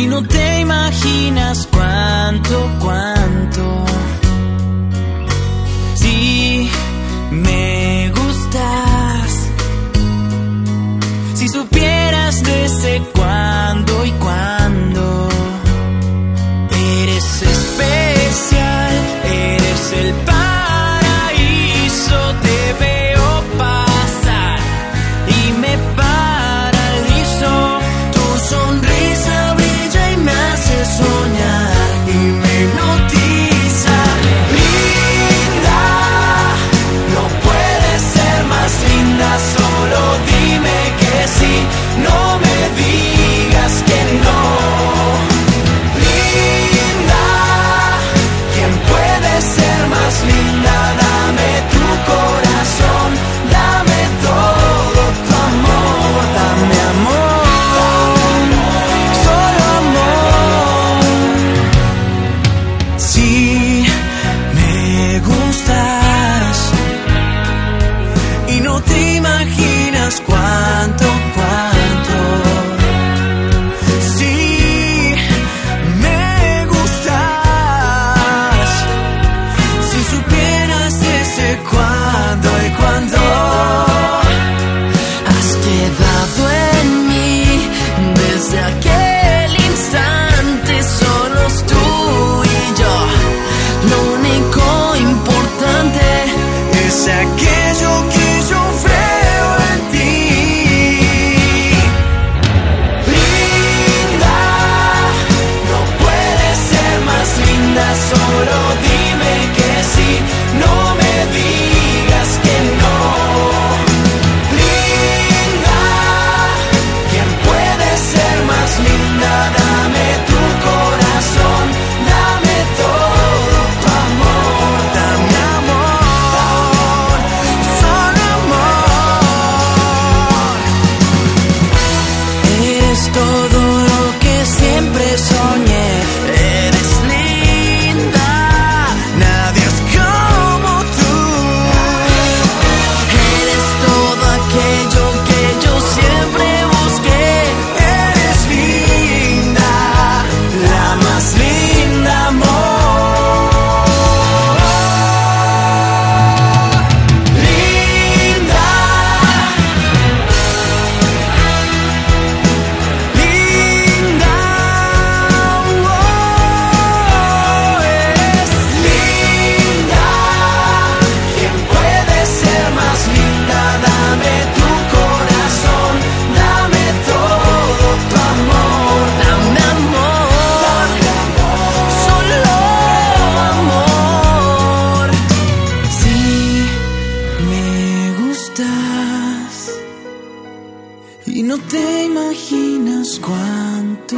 y no te imaginas cuánto, cuánto. aquello todo No te imaginas cuánto.